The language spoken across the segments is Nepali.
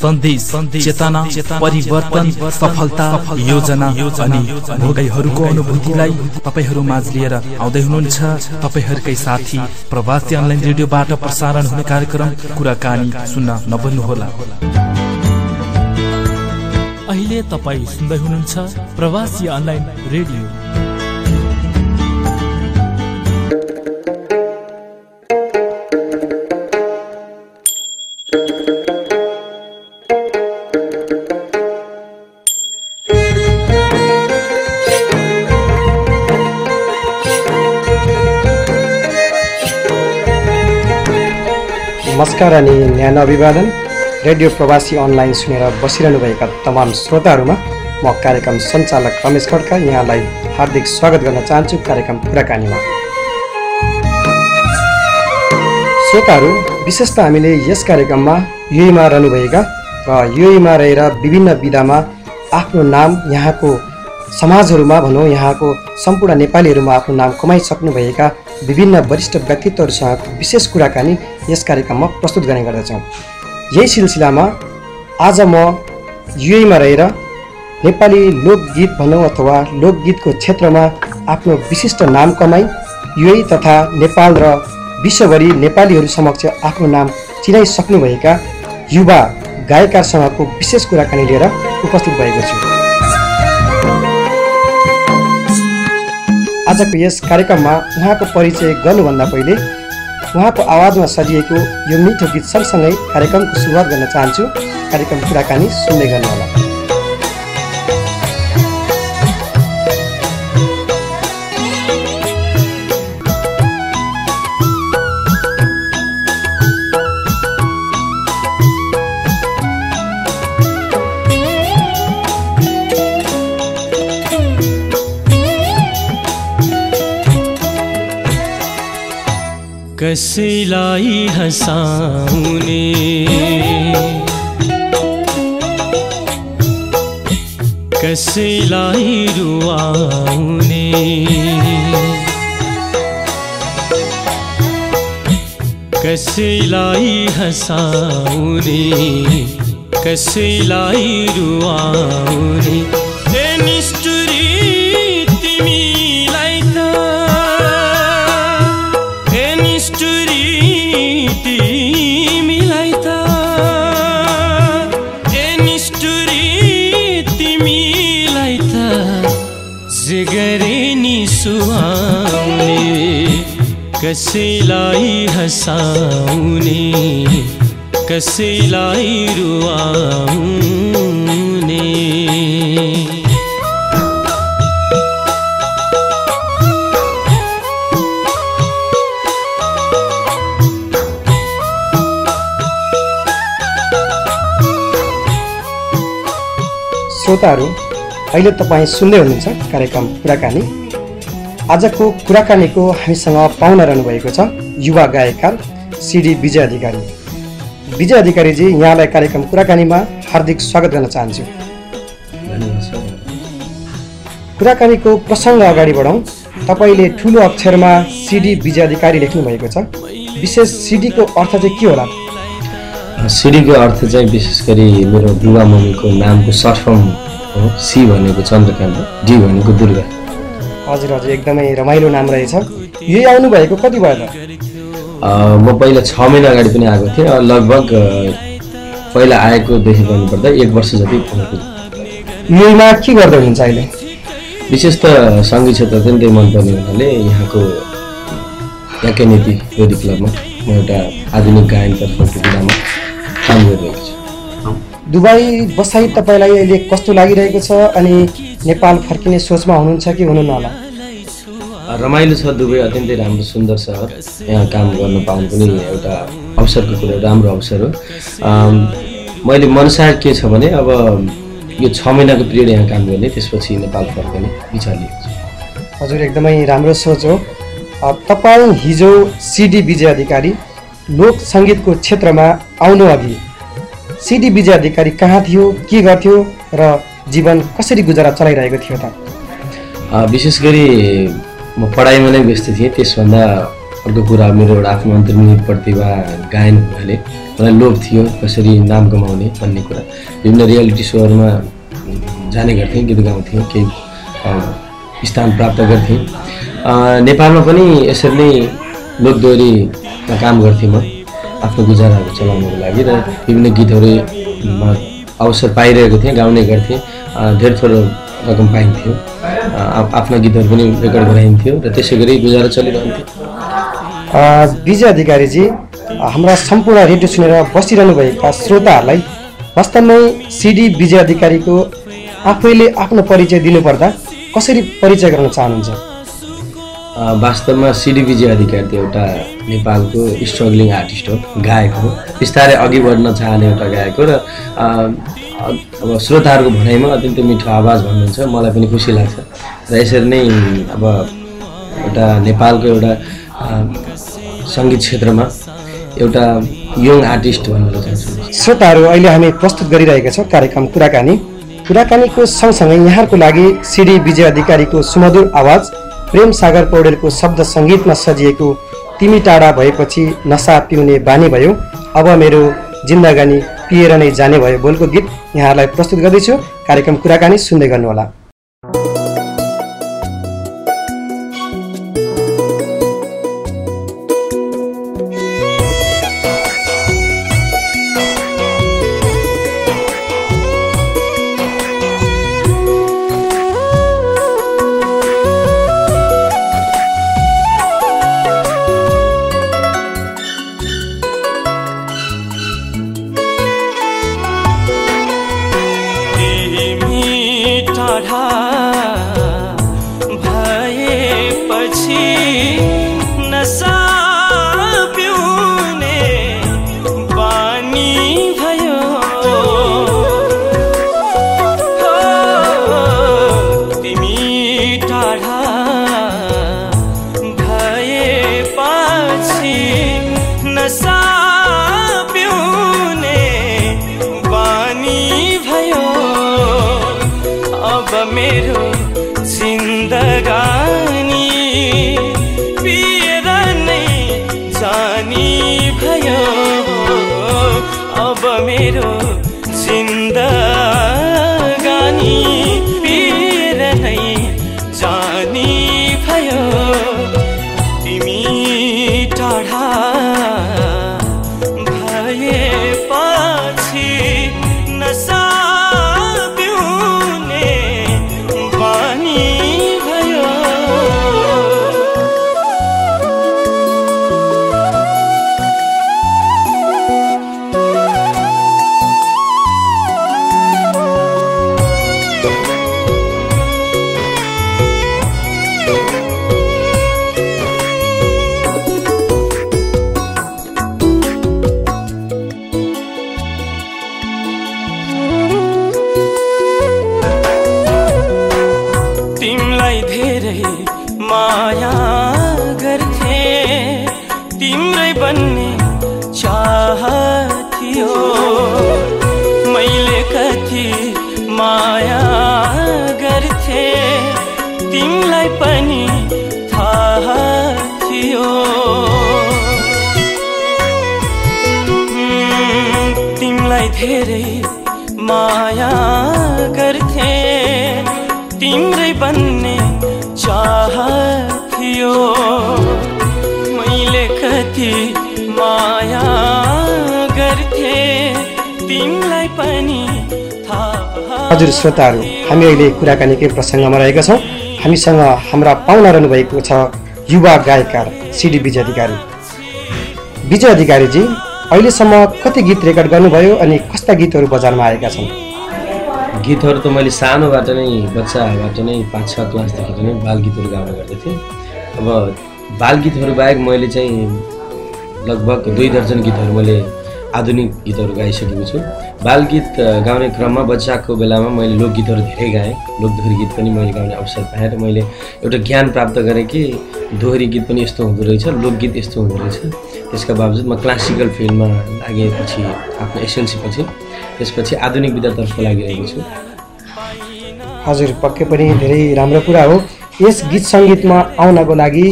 सन्देश चेतना परिवर्तन सफलता योजना अनि भोगैहरूको अनुभूतिलाई तपाईँहरू माझ लिएर आउँदै हुनुहुन्छ। तपाईँहरूकै साथी प्रवासी अनलाइन रेडियोबाट प्रसारण हुने कार्यक्रम कुराकानी सुन्न नबन्नुहोला अहिले तपाईँ सुन्दै हुनुहुन्छ प्रवासी अनलाइन रेडियो। नमस्कार अनि न्यानो अभिवादन। रेडियो प्रवासी अनलाइन सुनेर बसिरहनुभएका तमाम श्रोताहरूमा म कार्यक्रम सञ्चालक रमेश खड्का यहाँलाई हार्दिक स्वागत गर्न चाहन्छु कार्यक्रम कुराकानीमा। श्रोताहरू विशेष त हामीले यस कार्यक्रममा युएमा रहनुभएका र युएमा रहेर विभिन्न विधामा आफ्नो नाम यहाँको समाजहरूमा भनौँ यहाँको सम्पूर्ण नेपालीहरूमा आफ्नो नाम कमाइसक्नुभएका विभिन्न वरिष्ठ व्यक्तित्वहरूसँग विशेष कुराकानी यस कार्यक्रममा प्रस्तुत गर्ने गर्दछौँ। यही सिलसिलामा आज म युएमा रहेर नेपाली लोकगीत भनौँ अथवा लोकगीतको क्षेत्रमा आफ्नो विशिष्ट नाम कमाई युए तथा नेपाल र विश्वभरि नेपालीहरू समक्ष आफ्नो नाम चिनाइसक्नुभएका युवा गायकसँगको विशेष कुराकानी लिएर उपस्थित भएको छु। आजको यस कार्यक्रममा उहाँको परिचय गर्नुभन्दा पहिले उहाँको आवाजमा सजिएको यो मिठो गीत सँगसँगै कार्यक्रमको सुरुवात गर्न चाहन्छु। कार्यक्रम कुराकानी सुन्दै गर्नुहोला। कसैलाई हँसाउने कसैलाई रुवाउने कसैलाई हँसाउने कसैलाई रुवाउने कसैलाई हँसाउने कसैलाई रुवाउने। श्रोताहरू अहिले तपाईँ सुन्दै हुनुहुन्छ कार्यक्रम कुराकानी। आजको कुराकानीको हामीसँग पाहुना रहनुभएको छ युवा गायककार सिडी विजय अधिकारी। विजय अधिकारीजी यहाँलाई कार्यक्रम कुराकानीमा हार्दिक स्वागत गर्न चाहन्छु। कुराकानीको प्रसङ्ग अगाडि बढौँ तपाईँले ठुलो अक्षरमा सिडी विजय अधिकारी लेख्नुभएको छ। विशेष सिडीको अर्थ चाहिँ के होला? सिडीको अर्थ चाहिँ विशेष गरी मेरो बुबा मम्मीको नामको सर्ट फर्म हो। सी भनेको चन्द्रकान्त डी भनेको दुर्गा। हजुर हजुर एकदमै रमाइलो नाम रहेछ। यही आउनुभएको कति भयो त? म पहिला छ महिना अगाडि पनि आएको थिएँ लगभग पहिला आएकोदेखि गर्नुपर्दा एक वर्ष जति भएको युएमा के गर्दै हुनुहुन्छ अहिले? विशेष त सङ्गीत क्षेत्र अत्यन्तै मनपर्ने हुनाले यहाँको याके नीति रोदी क्लबमा म एउटा आधुनिक गायनतर्फको काम गरिरहेको छु। दुबई बसाइ तपाईँलाई अहिले कस्तो लागिरहेको छ अनि नेपाल फर्किने सोचमा हुनुहुन्छ कि हुनुहुन्न होला रमाइलो छ दुबई अत्यन्तै राम्रो सुन्दर सहर यहाँ काम गर्न पाउनु पनि एउटा अवसरको कुरा राम्रो अवसर हो। मैले मनसा के छ भने अब यो छ महिनाको पिरियड यहाँ काम गर्ने त्यसपछि नेपाल फर्कने विचार लिएको छु। हजुर एकदमै राम्रो सोच हो। तपाईँ हिजो सिडी विजय अधिकारी लोक सङ्गीतको क्षेत्रमा आउनु अघि सिडी विजय अधिकारी कहाँ थियो के गर्थ्यो र जीवन कसरी गुजारा चलाइरहेको थियो त? विशेष गरी म पढाइमा नै व्यस्त थिएँ त्यसभन्दा अर्को कुरा मेरो एउटा आफ्नो अन्तर्निहित प्रतिभा गायन हुनाले मलाई लोभ थियो कसरी नाम कमाउने भन्ने कुरा। विभिन्न रियालिटी सोहरूमा जाने गर्थेँ गीत गाउँथेँ केही स्थान प्राप्त गर्थेँ। नेपालमा पनि यसरी नै लोकदोहोरीमा काम गर्थेँ म आफ्नो गुजाराहरू चलाउनको लागि र विभिन्न गीतहरूमा अवसर पाइरहेको थिएँ गाउने गर्थेँ। धेर थोरो रकम पाइन्थ्यो। आफ्ना गीतहरू पनि रेकर्ड गराइन्थ्यो र त्यसै गरी गुजारा चलिरहन्थ्यो। विजय अधिकारीजी हाम्रा सम्पूर्ण रेडियो सुनेर बसिरहनुभएका श्रोताहरूलाई वास्तवमै सिडी विजय अधिकारीको आफैले आफ्नो परिचय दिनुपर्दा कसरी परिचय गर्न चाहनुहुन्छ? वास्तवमा सिडी विजय अधिकारी त एउटा नेपालको स्ट्रगलिङ आर्टिस्ट हो गायक हो। बिस्तारै अघि बढ्न चाहने एउटा गायक हो र अब श्रोताहरूको भनाइमा अत्यन्तै मिठो आवाज भन्नुहुन्छ मलाई पनि खुसी लाग्छ। र यसरी नै अब एउटा नेपालको एउटा सङ्गीत क्षेत्रमा एउटा यङ आर्टिस्ट भन्न चाहन्छु। श्रोताहरू अहिले हामी प्रस्तुत गरिरहेका छौँ कार्यक्रम कुराकानी। कुराकानीको सँगसँगै यहाँहरूको लागि सिडी विजय अधिकारीको सुमधुर आवाज प्रेम सागर पौडेलको शब्द सङ्गीतमा सजिएको तिमी टाढा भएपछि नसा पिउने बानी भयो। अब मेरो जिन्दगानी पिएर नै जाने भयो बोलको गीत यहाँहरूलाई प्रस्तुत गर्दैछु। कार्यक्रम कुराकानी सुन्दै गर्नुहोला। भएपछि नसा पिउने बानी भयो। अब मेरो जिन्दगानी थियो मैले कति माया गर्थे तिमीलाई पनि हजुर श्रोताहरू हामी अहिले कुराकानीकै प्रसङ्गमा रहेका छौँ। हामीसँग हाम्रा पाहुना रहनुभएको छ युवा गायककार सिडी विजय अधिकारी। विजय अधिकारीजी अहिलेसम्म कति गीत रेकर्ड गर्नुभयो अनि कस्ता गीतहरू बजारमा आएका छन्? गीतहरू त मैले सानोबाट नै बच्चाबाट नै पाँच छ क्लासदेखि नै बाल गीतहरू गाउने गर्दथेँ। अब बाल गीतहरू बाहेक मैले चाहिँ लगभग दुई दर्जन गीतहरू मैले आधुनिक गीतहरू गाइसकेको छु। बाल गीत गाउने क्रममा बच्चाको बेलामा मैले लोकगीतहरू धेरै गाएँ। लोकदोहोरी गीत पनि मैले गाउने अवसर पाएँ र मैले एउटा ज्ञान प्राप्त गरेँ कि दोहोरी गीत पनि यस्तो हुँदो रहेछ लोकगीत यस्तो हुँदो रहेछ। त्यसका बावजुद म क्लासिकल फिल्डमा लागेपछि आफ्नो एसएलसी पछि त्यसपछि आधुनिक विधातर्फ लागिरहेको छु। हजुर पक्कै पनि धेरै राम्रो कुरा हो। यस गीत सङ्गीतमा आउनको लागि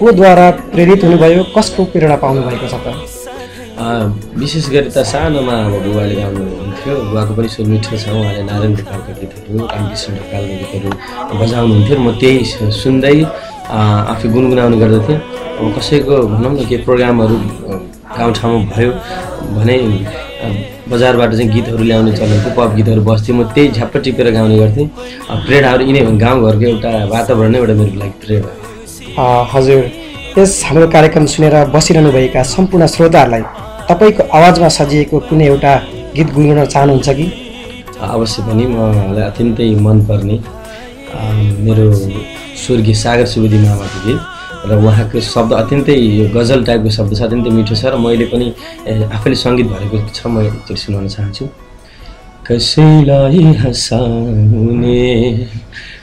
कोद्वारा प्रेरित हुनुभयो कसको प्रेरणा पाउनुभएको छ त? विशेष गरी त सानोमा अब बुबाले गाउनुहुन्थ्यो। बुवाको पनि सुर मिठो छ उहाँले नारायण ढकालका गीतहरू रामकृष्ण ढकालका गीतहरू बजाउनुहुन्थ्यो। र म त्यही सु- सुन्दै आफै गुनगुनाउने गर्दथेँ। अब कसैको भनौँ न के प्रोग्रामहरू गाउँठाउँमा भयो भने बजारबाट चाहिँ गीतहरू ल्याउने चलन थियो पप गीतहरू बस्थ्यो म त्यही झ्याप्प टिपेर गाउने गर्थेँ। प्रेरणाहरू यिनै गाउँघरको एउटा वातावरण नै एउटा मेरो लागि प्रेरणा। हजुर। यस हाम्रो कार्यक्रम सुनेर बसिरहनुभएका सम्पूर्ण श्रोताहरूलाई तपाईँको आवाजमा सजिएको कुनै एउटा गीत गुनगुनाउन चाहनुहुन्छ कि? अवश्य पनि मलाई अत्यन्तै मनपर्ने मेरो स्वर्गीय सागर सुवेदी गीत र उहाँको शब्द अत्यन्तै यो गजल टाइपको शब्द छ अत्यन्तै मिठो छ र मैले पनि आफैले सङ्गीत भरेको छ म एकचोटि सुनाउन चाहन्छु। कसैलाई हँसाउने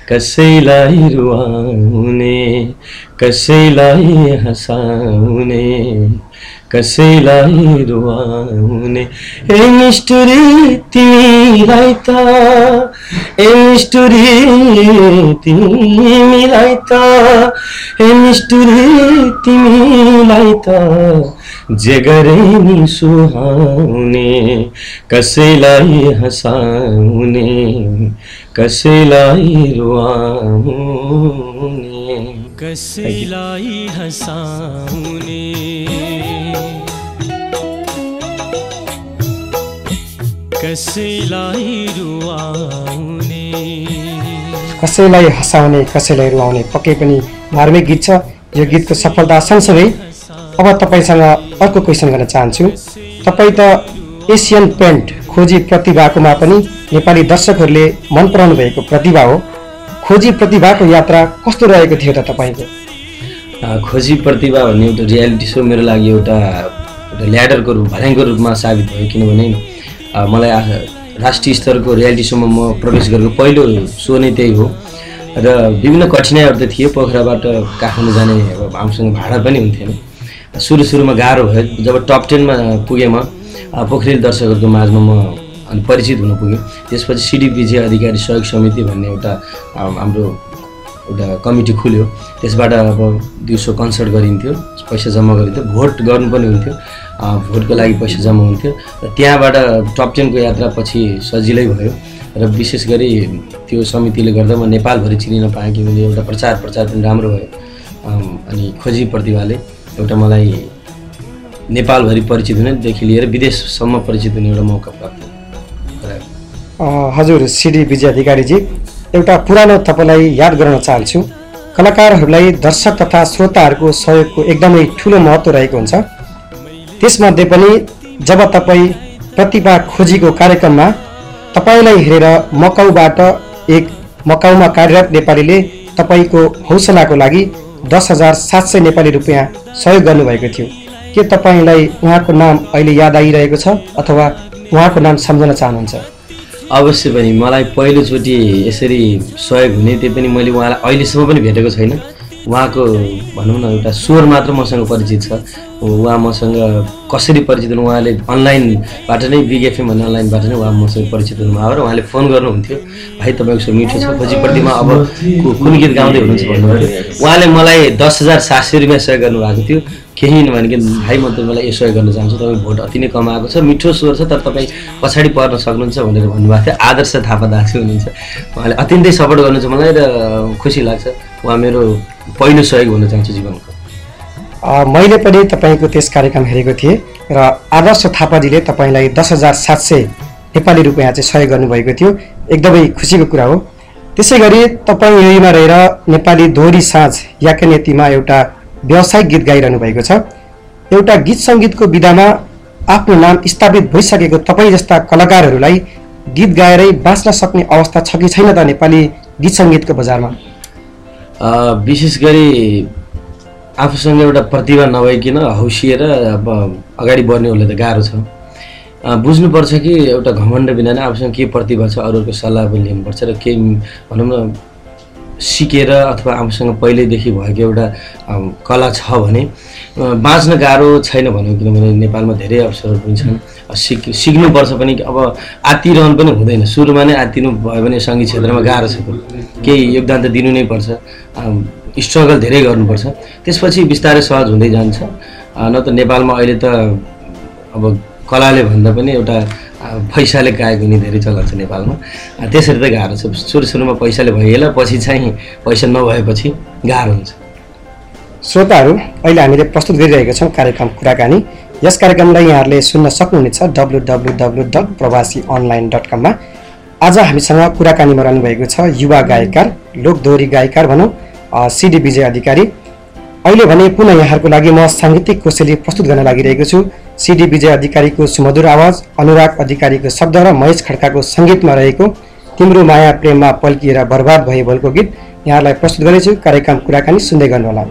कसैलाई रुवाउने कसैलाई हँसाउने कसैलाई रुवाउने। ए निष्ठुरी तिमीलाई त ए निष्ठुरी तिमीलाई त ए निष्ठुरी तिमीलाई त जे गरे नि सुहाउने कसैलाई हँसाउने कसैलाई रुवाउने कसैलाई हँसाउने। कसैलाई रुवाउने? कसैलाई हँसाउने कसैलाई रुवाउने? पक्कै पनि मार्मिक गीत छ। यो गीतको सफलता सँगसँगै अब तपाईँसँग अर्को क्वेसन गर्न चाहन्छु। तपाईँ त एसियन पेन्ट खोजी प्रतिभाकोमा पनि नेपाली दर्शकहरूले मन पराउनु भएको प्रतिभा हो। खोजी प्रतिभाको यात्रा कस्तो रहेको थियो त तपाईँको? खोजी प्रतिभा भन्ने एउटा रियालिटी सो मेरो लागि एउटा एउटा ल्याडरको रूप भर्याङको रूपमा साबित भयो किनभने मलाई राष्ट्रिय स्तरको रियालिटी सोमा म प्रवेश गरेको पहिलो सो नै त्यही हो। र विभिन्न कठिनाइहरू त थिए पोखराबाट काठमाडौँ जाने अब हामीसँग भाडा पनि हुन्थेन। सुरु सुरुमा गाह्रो भयो जब टप टेनमा पुगेँ म पोखरेल दर्शकहरूको माझमा म अनि परिचित हुन पुग्यो त्यसपछि सिडिपिजे अधिकारी सहयोग समिति भन्ने एउटा हाम्रो एउटा कमिटी खुल्यो। त्यसबाट अब दिउँसो कन्सर्ट गरिन्थ्यो पैसा जम्मा गरिन्थ्यो भोट गर्नु पनि हुन्थ्यो। भोटको लागि पैसा जम्मा हुन्थ्यो। र त्यहाँबाट टप टेनको यात्रा पछि सजिलै भयो। र विशेष गरी त्यो समितिले गर्दा म नेपालभरि चिनिन पाएँ किनभने एउटा प्रचार प्रचार पनि राम्रो भयो। अनि खोजी प्रतिभाले एउटा मलाई नेपालभरि परिचित हुनेदेखि लिएर विदेशसम्म परिचित हुने एउटा मौका प्राप्त हजुर सिडी विजय अधिकारीजी एउटा पुरानो तपाईँलाई याद गराउन चाहन्छु। कलाकारहरूलाई दर्शक तथा श्रोताहरूको सहयोगको एकदमै ठुलो महत्त्व रहेको हुन्छ। त्यसमध्ये पनि जब तपाईँ प्रतिभा खोजीको कार्यक्रममा तपाईँलाई हेरेर मकाउबाट एक मकाउमा कार्यरत नेपालीले तपाईँको हौसलाको लागि दस हजार सात सय नेपाली रुपियाँ सहयोग गर्नुभएको थियो। के तपाईँलाई उहाँको नाम अहिले याद आइरहेको छ अथवा उहाँको नाम सम्झन चाहनुहुन्छ? अवश्य पनि मलाई पहिलोचोटि यसरी सहयोग हुने त्यो पनि मैले उहाँलाई अहिलेसम्म पनि भेटेको छैन। उहाँको भनौँ न एउटा स्वर मात्र मसँग परिचित छ। उहाँ मसँग कसरी परिचित हुनु उहाँले अनलाइनबाट नै बिग एफएम भन्ने अनलाइनबाट नै उहाँ मसँग परिचित हुनुभयो र उहाँले फोन गर्नुहुन्थ्यो। भाइ तपाईँको स्वर मिठो छ। खोजीप्रतिमा अब कुन गीत गाउँदै हुनुहुन्छ भन्नुभयो। उहाँले मलाई दस हजार सात सय रुपियाँ सहयोग गर्नुभएको थियो। केही नभनिकन भाइ म तपाईँलाई यो सहयोग गर्न चाहन्छु। तपाईँ भोट अति नै कमाएको छ। मिठो स्वर छ तर तपाईँ पछाडि पर्न सक्नुहुन्छ भनेर भन्नुभएको थियो। आदर्श थापा दाजु हुनुहुन्छ। उहाँले अत्यन्तै सपोर्ट गर्नुहुन्छ मलाई र खुसी लाग्छ। उहाँ मेरो पहिलो सहयोग हुन चाहन्छु जीवनको मैले पनि तपाईँको त्यस कार्यक्रम हेरेको थिएँ र आदर्श थापाजीले तपाईँलाई दस हजार सात सय नेपाली रुपियाँ चाहिँ सहयोग गर्नुभएको थियो। एकदमै खुसीको कुरा हो। त्यसै गरी तपाईँ यहीमा रहेर नेपाली दोहोरी साँझ याकनेतीमा एउटा व्यावसायिक गीत गाइरहनु भएको छ। एउटा गीत सङ्गीतको विधामा आफ्नो नाम स्थापित भइसकेको तपाईँ जस्ता कलाकारहरूलाई गीत गाएरै बाँच्न सक्ने अवस्था छ कि छैन त नेपाली गीत सङ्गीतको बजारमा? विशेष गरी आफूसँग एउटा प्रतिभा नभइकन हौसिएर अब अगाडि बढ्नेहरूलाई त गाह्रो छ। बुझ्नुपर्छ कि एउटा घमण्ड बिना नै आफूसँग के प्रतिभा छ अरूहरूको सल्लाह पनि लिनुपर्छ र केही भनौँ न सिकेर अथवा आफूसँग पहिल्यैदेखि भएको एउटा कला छ भने बाँच्न गाह्रो छैन भनौँ किनभने नेपालमा धेरै अवसरहरू पनि छन्। सिक सिक्नुपर्छ पनि। अब आत्तिरहनु पनि हुँदैन। सुरुमा नै आत्तिनु भयो भने सङ्गीत क्षेत्रमा गाह्रो छ। केही योगदान त दिनु नै पर्छ। स्ट्रगल धेरै गर्नुपर्छ। त्यसपछि बिस्तारै सहज हुँदै जान्छ। न त नेपालमा अहिले त अब कलाले भन्दा पनि एउटा पैसाले गायक हुने धेरै चलन छ नेपालमा त्यसरी त गाह्रो छ। सुरु सुरुमा पैसाले भइहाल्यो पछि चाहिँ पैसा नभएपछि गाह्रो हुन्छ। श्रोताहरू अहिले हामीले प्रस्तुत गरिरहेका छौँ कार्यक्रम कुराकानी। यस कार्यक्रमलाई यहाँहरूले सुन्न सक्नुहुनेछ W W W dot Pravasi online dot कममा आज हामीसँग कुराकानीमा रहनुभएको छ युवा गायककार लोकदोहोरी गायककार भनौँ सिडी विजय अधिकारी। अहिले भने पुनः यहाँहरूको लागि म साङ्गीतिक कोसेली प्रस्तुत गर्न लागिरहेको छु। सिडी विजय अधिकारीको सुमधुर आवाज अनुराग अधिकारीको शब्द र महेश खड्काको सङ्गीतमा रहेको तिम्रो माया प्रेममा पल्किएर बर्बाद भए बोलको गीत यहाँलाई प्रस्तुत गर्नेछु। कार्यक्रम कुराकानी सुन्दै गर्नुहोला।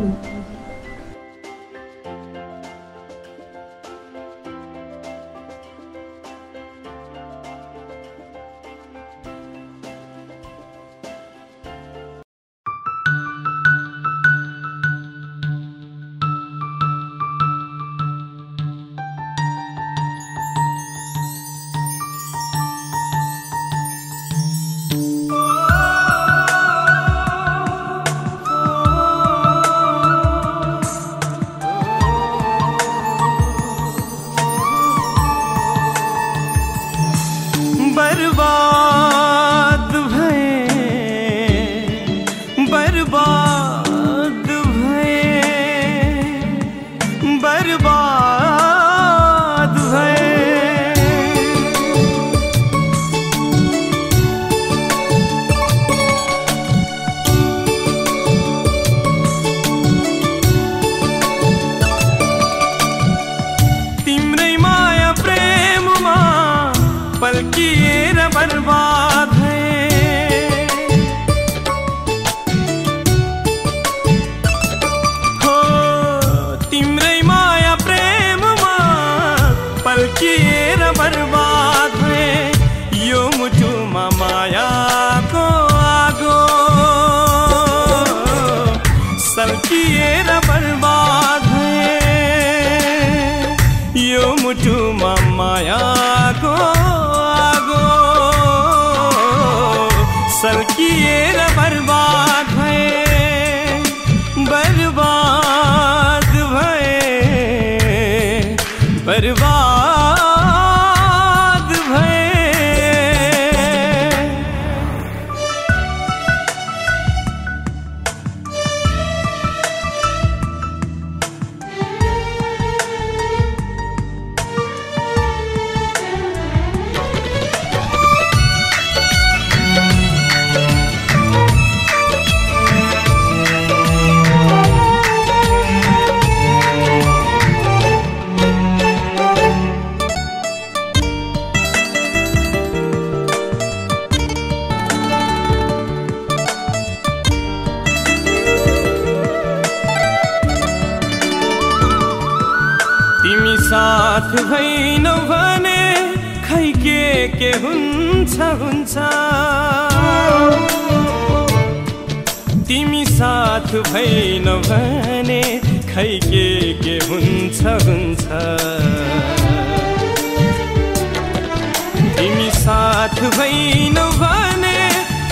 तिमी साथ भैनौ भने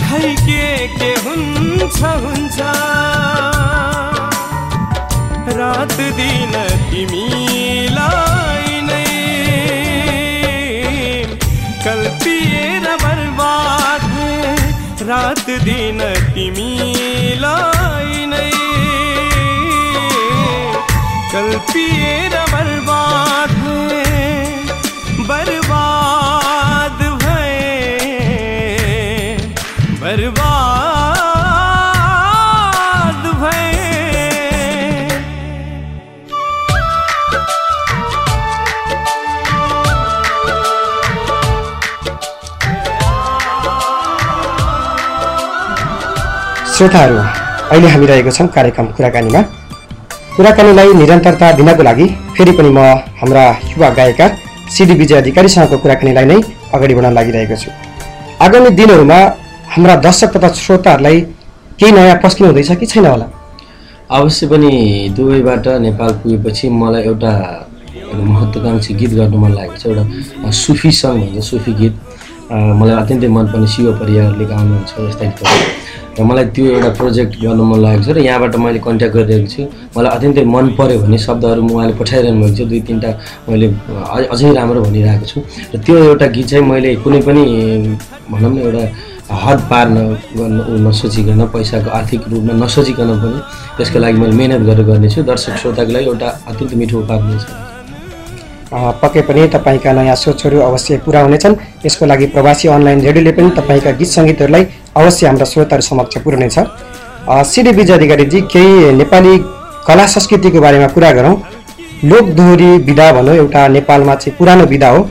खै के के हुन्छ हुन्छ। रात दिन तिमीलाई नै कल्पिएर बर्बाद। रात दिन तिमीलाई नै कल्पिएर बर्बाद भए बर्बाद भए बर्बाद भए श्रोताहरू अहिले हामी रहेको छौँ कार्यक्रम कुराकानीमा कुराकानीलाई निरन्तरता दिनको लागि फेरि पनि म हाम्रा युवा गायककार सिडी विजय अधिकारीसँगको कुराकानीलाई नै अगाडि बढाउन लागिरहेको छु। आगामी दिनहरूमा हाम्रा दर्शक तथा श्रोताहरूलाई केही नयाँ पस्किनु हुँदैछ कि छैन होला? अवश्य पनि दुबईबाट नेपाल पुगेपछि मलाई एउटा महत्त्वकाङ्क्षी गीत गर्नु मन लागेको छ एउटा सुफी सङ्ग भन्छ सुफी गीत। मलाई अत्यन्तै मनपर्ने शिव परियारले गाउनुहुन्छ यस्ता गीतहरू मलाई त्यो एउटा प्रोजेक्ट गर्न मन लागेको छ र यहाँबाट मैले कन्ट्याक्ट गरिरहेको छु। मलाई अत्यन्तै मन पऱ्यो भने शब्दहरू उहाँले पठाइरहनु भएको छ। दुई तिनवटा मैले अझै राम्रो भनिरहेको छु। र त्यो एउटा गीत चाहिँ मैले कुनै पनि भनौँ न एउटा हद पार गर्न नसोचिकन पैसाको आर्थिक रूपमा नसोचिकन पनि त्यसको लागि मैले मिहिनेत गरेर गर्नेछु। दर्शक श्रोताको लागि एउटा अत्यन्त मिठो उपहार हुनेछ। पक्कै पनि तपाईँका नयाँ सोचहरू अवश्य पुरा हुनेछन्। यसको लागि प्रवासी अनलाइन रेडियोले पनि तपाईँका गीत सङ्गीतहरूलाई अवश्य हाम्रा श्रोताहरू समक्ष पुर्याउनेछ। सिडी विजय अधिकारीजी केही नेपाली कला संस्कृतिको बारेमा कुरा गरौँ। लोक दोहोरी विधा भनौँ एउटा नेपालमा चाहिँ पुरानो विधा हो।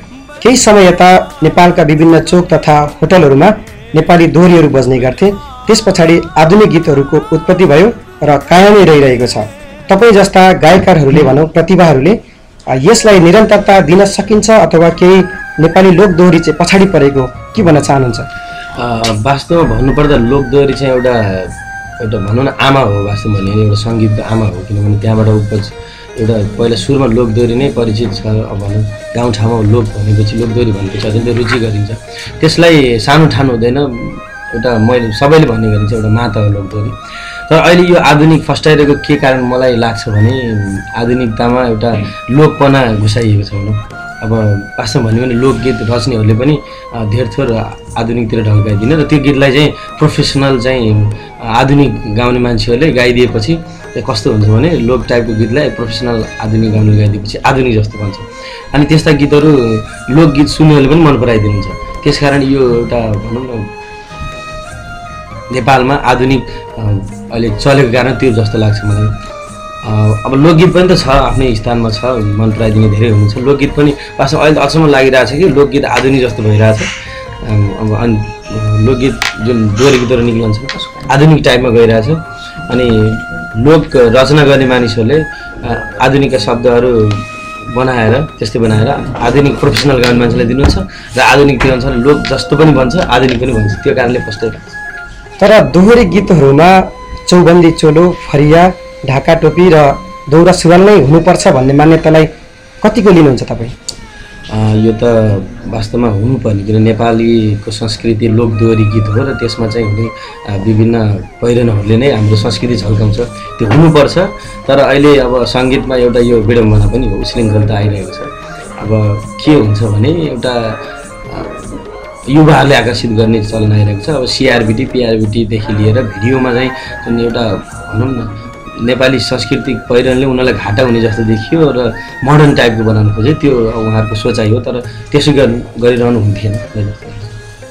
केही समय यता नेपालका विभिन्न चोक तथा होटलहरूमा नेपाली दोहोरीहरू बज्ने गर्थे। त्यस पछाडि आधुनिक गीतहरूको उत्पत्ति भयो र कायमै रहिरहेको छ। तपाईँ जस्ता गायककारहरूले भनौँ प्रतिभाहरूले यसलाई निरन्तरता दिन सकिन्छ अथवा केही नेपाली लोक दोहोरी चाहिँ पछाडि परेको के भन्न चाहनुहुन्छ? वास्तवमा भन्नुपर्दा लोकदोहोरी चाहिँ एउटा एउटा भनौँ न आमा हो वास्तवमा भने एउटा सङ्गीतको आमा हो किनभने त्यहाँबाट उपज एउटा पहिला सुरुमा लोकदोहोरी नै परिचित छ भनौँ गाउँठाउँमा लोक भनेपछि लोकदोहोरी भनेपछि अत्यन्तै रुचि गरिन्छ। त्यसलाई सानो ठानु हुँदैन एउटा मैले सबैले भन्ने गरिन्छ एउटा माता हो लोकदोहोरी। तर अहिले यो आधुनिक फस्टाइरहेको के कारण मलाई लाग्छ भने आधुनिकतामा एउटा लोकपना घुसाइएको छ भनौँ। अब वास्तव भन्यो भने लोकगीत रच्नेहरूले पनि धेर थोर आधुनिकतिर ढल्काइदिने र त्यो गीतलाई चाहिँ प्रोफेसनल चाहिँ आधुनिक गाउने मान्छेहरूले गाइदिएपछि कस्तो हुन्छ भने लोक टाइपको गीतलाई प्रोफेसनल आधुनिक गाउने गाइदिएपछि आधुनिक जस्तो बन्छ। अनि त्यस्ता गीतहरू लोकगीत सुन्नेहरूले पनि मन पराइदिनुहुन्छ। त्यसकारण यो एउटा भनौँ न नेपालमा आधुनिक अहिले चलेको कारण त्यो जस्तो लाग्छ मलाई। अब लोकगीत पनि त छ आफ्नै स्थानमा छ मन पराइदिने धेरै हुनुहुन्छ। लोकगीत पनि वास्तवमा अहिले त अचम्म लागिरहेछ कि लोकगीत आधुनिक जस्तो भइरहेछ। अब अनि लोकगीत जुन दोहोरी गीतहरू निक्लन्छ आधुनिक टाइपमा गइरहेछ। अनि लोक रचना गर्ने मानिसहरूले आधुनिकका शब्दहरू बनाएर त्यस्तै बनाएर आधुनिक प्रोफेसनल गाउने मान्छेलाई दिनुहुन्छ र आधुनिक त्यो अनुसार लोक जस्तो पनि भन्छ आधुनिक पनि भन्छ। त्यो कारणले फस्टै तर दोहोरी गीतहरूमा चौबन्दी चोलो फरिया ढाका टोपी र दौरा सुरुवाल नै हुनुपर्छ भन्ने मान्यतालाई कतिको लिनुहुन्छ तपाईँ? यो त वास्तवमा हुनुपर्ने किन नेपालीको संस्कृति लोक दोहोरी गीत हो र त्यसमा चाहिँ हुने विभिन्न पहिरनहरूले नै हाम्रो संस्कृति झल्काउँछ। त्यो हुनुपर्छ तर अहिले अब सङ्गीतमा एउटा यो विडम्बना पनि हो उश्रृङ्खलता आइरहेको छ। अब के हुन्छ भने एउटा युवाहरूले आकर्षित गर्ने चलन आइरहेको छ। अब सिआरबिटी पिआरबिटीदेखि लिएर भिडियोमा चाहिँ जुन एउटा भनौँ न नेपाली सांस्कृतिक पहिरनले उनीहरूलाई घाटा हुने जस्तो देखियो र मोडर्न टाइपको बनाउनु खोज्यो त्यो उहाँहरूको सोचाइ हो तर त्यसो गरिरहनु हुन्थेन।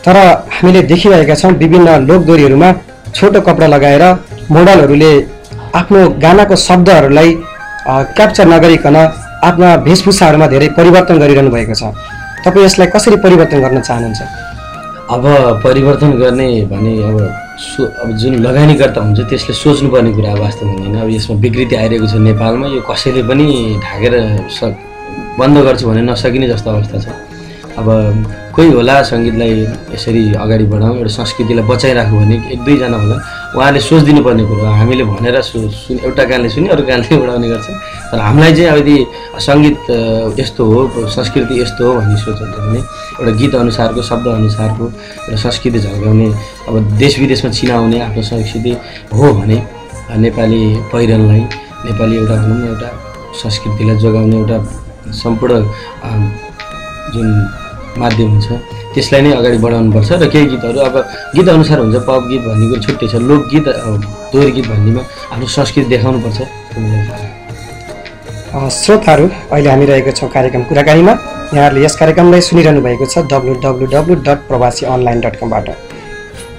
तर हामीले देखिरहेका छौँ विभिन्न लोकदोरीहरूमा छोटो कपडा लगाएर मोडलहरूले आफ्नो गानाको शब्दहरूलाई क्याप्चर नगरिकन आफ्ना वेशभूषाहरूमा धेरै परिवर्तन गरिरहनु भएको छ। तपाईँ यसलाई कसरी परिवर्तन गर्न चाहनुहुन्छ? अब परिवर्तन गर्ने भने अब सो अब जुन लगानीकर्ता हुन्छ त्यसले सोच्नुपर्ने कुरा वास्तवमा होइन अब यसमा विकृति आइरहेको छ नेपालमा यो कसैले पनि ढाकेर स बन्द गर्छु भने नसकिने जस्तो अवस्था छ। अब कोही होला सङ्गीतलाई यसरी अगाडि बढाउँ एउटा संस्कृतिलाई बचाइराख्यो भने एक दुईजना होला। उहाँले सोचिदिनु पर्ने कुरो हामीले भनेर सु सुन एउटा गानले सुन्यो अरू गानले उडाउने गर्छ। तर हामीलाई चाहिँ अब यदि सङ्गीत यस्तो हो संस्कृति यस्तो हो भन्ने सोच हुन्छ भने एउटा शब्द अनुसारको एउटा संस्कृति झल्काउने अब देश विदेशमा चिनाउने आफ्नो संस्कृति हो भने नेपाली पहिरनलाई नेपाली एउटा भनौँ न एउटा संस्कृतिलाई जोगाउने एउटा सम्पूर्ण जुन माध्यम हुन्छ। त्यसलाई नै अगाडि बढाउनुपर्छ र केही गीतहरू अब गीत अनुसार हुन्छ पप गीत भन्ने कुरो छुट्टै छ लोकगीत दोहोरी गीत भन्नेमा आफ्नो संस्कृति देखाउनुपर्छ। श्रोताहरू अहिले हामी रहेको छौँ कार्यक्रम कुराकानीमा। यहाँहरूले यस कार्यक्रमलाई सुनिरहनु भएको छ W W W dot Pravasi online dot कमबाट।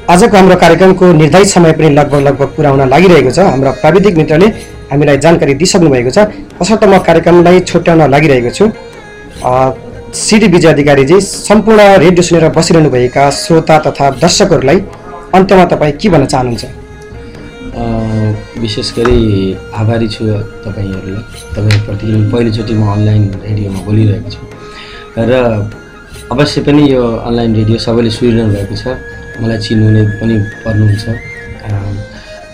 आजको हाम्रो कार्यक्रमको निर्धारित समय पनि लगभग लगभग पुरा हुन लागिरहेको छ। हाम्रो प्राविधिक मित्रले हामीलाई जानकारी दिइसक्नु भएको छ। तसर्थ म कार्यक्रमलाई छुट्याउन लागिरहेको छु। सिडी विजय अधिकारीजी सम्पूर्ण रेडियो सुनेर बसिरहनुभएका श्रोता तथा दर्शकहरूलाई अन्त्यमा तपाईँ के भन्न चाहनुहुन्छ? विशेष गरी आभारी छु तपाईँहरूलाई। तपाईँप्रति पहिलोचोटि म अनलाइन रेडियोमा बोलिरहेको छु। र अवश्य पनि यो अनलाइन रेडियो सबैले सुनिरहनु भएको छ। मलाई चिन्नुहुने पनि पर्नुहुन्छ।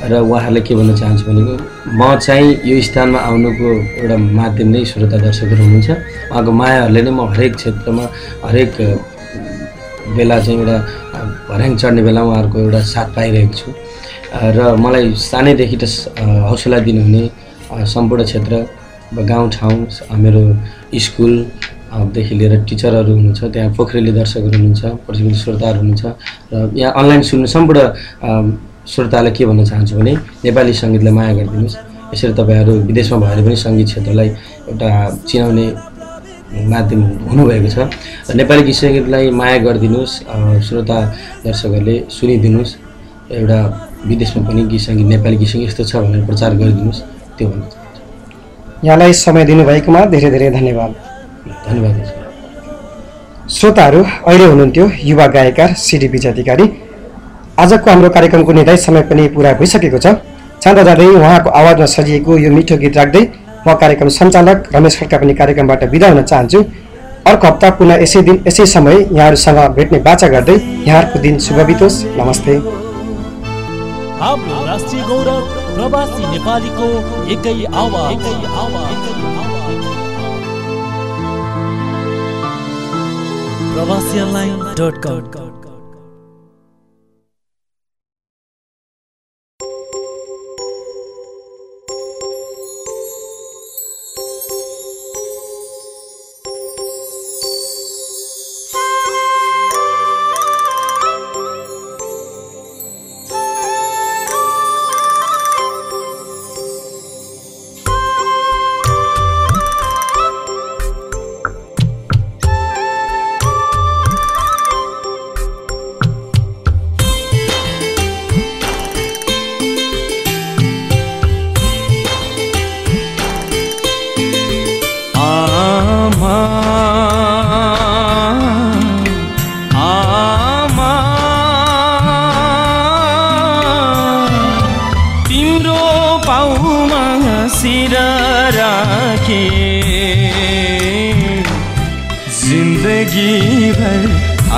र उहाँहरूलाई के भन्न चाहन्छु भनेको म चाहिँ यो स्थानमा आउनुको एउटा माध्यम नै श्रोता दर्शकहरू हुनुहुन्छ। उहाँको मायाहरूले नै म हरेक क्षेत्रमा हरेक बेला चाहिँ एउटा भर्याङ चढ्ने बेला उहाँहरूको एउटा साथ पाइरहेको छु। र मलाई सानैदेखि त हौसला दिनुहुने सम्पूर्ण क्षेत्र गाउँठाउँ मेरो स्कुल अ, देखि लिएर टिचरहरू हुनुहुन्छ त्यहाँ पोखरेली दर्शकहरू हुनुहुन्छ प्रतिनिधि श्रोताहरू हुनुहुन्छ र यहाँ अनलाइन सुन्नु सम्पूर्ण श्रोतालाई के भन्न चाहन्छु भने नेपाली सङ्गीतलाई माया गरिदिनुहोस्। यसरी तपाईँहरू विदेशमा भएर पनि सङ्गीत क्षेत्रलाई एउटा चिनाउने माध्यम हुनुभएको छ। नेपाली गीत सङ्गीतलाई माया गरिदिनुहोस् श्रोता दर्शकहरूले सुनिदिनुहोस्। एउटा विदेशमा पनि गीत सङ्गीत नेपाली गीत सङ्गीत यस्तो छ भनेर प्रचार गरिदिनुहोस्। त्यो भन्न चाहन्छु। यहाँलाई समय दिनुभएकोमा धेरै धेरै धन्यवाद। धन्यवाद। श्रोताहरू अहिले हुनुहुन्थ्यो युवा गायकार सिडी विजय आजको हाम्रो कार्यक्रमको निर्धारित समय पनि पुरा भइसकेको छ। जाँदा जाँदै उहाँको आवाजमा सजिएको यो मिठो गीत राख्दै म कार्यक्रम सञ्चालक रमेश खड्का पनि कार्यक्रमबाट बिदा हुन चाहन्छु। अर्को हप्ता पुनः यसै दिन यसै समय यहाँहरूसँग भेट्ने बाचा गर्दै यहाँहरूको दिन शुभ बितोस्। नमस्ते। प्रवासी नेपालीको एकै आवाज। डट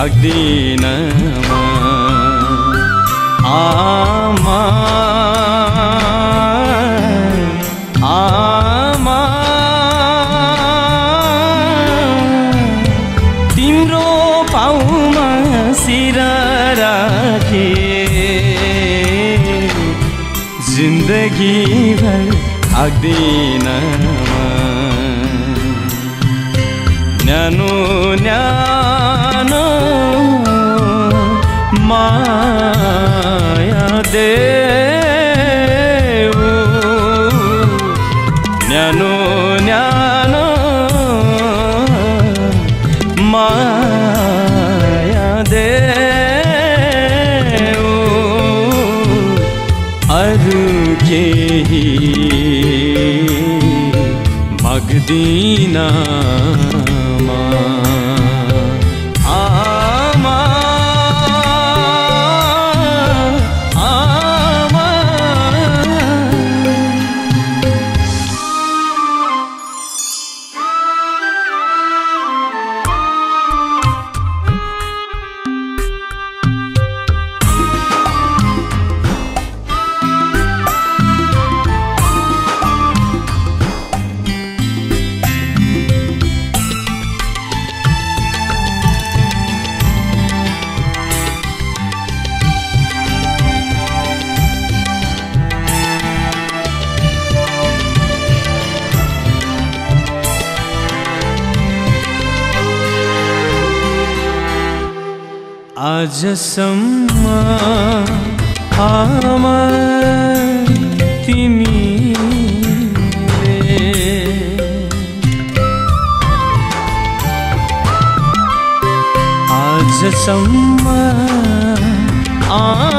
म। आमा। आमा। तिम्रो पाउमा सिर राखे। जिन्दगी भर थाक्दिन মদিনা आजसम्म आमा तिमीले। आजसम्म आमा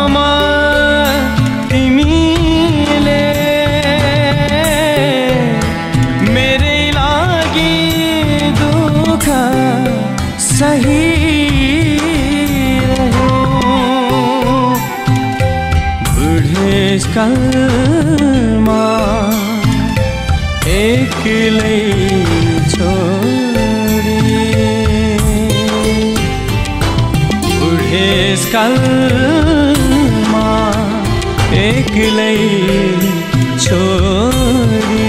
बुढेसकालमा एक्लै छोडी बुढेसकालमा एक्लै छोडी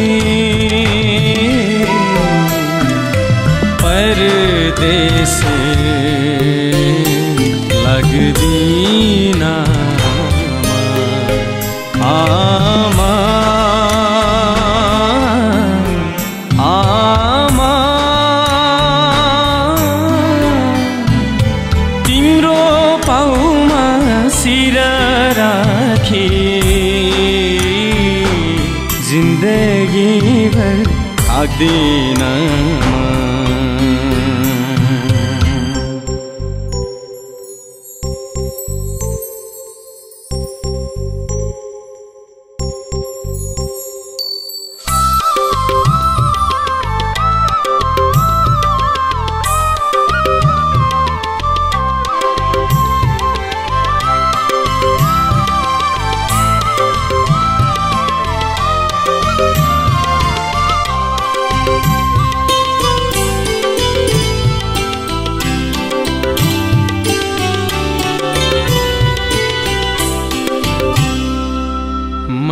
परदेश लाग्दिन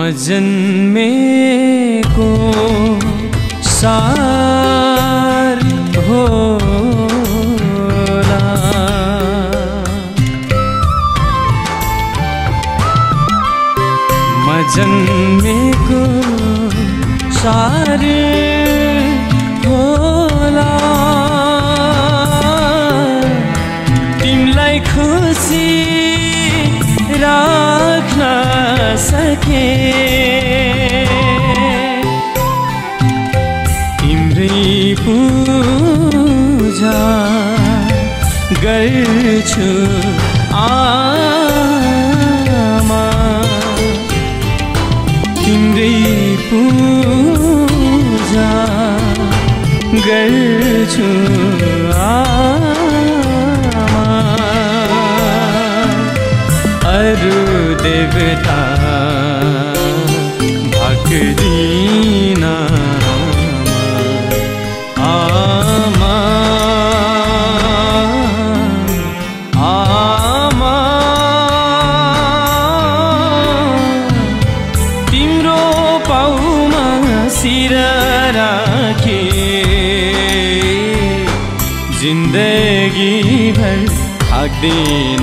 म जन्मेको सार होला म जन्मेको सार अरू देवता भक्दिन आमा आमा तिम्रो पाउमा सिर राखे जिन्दगी भर थाक्दिन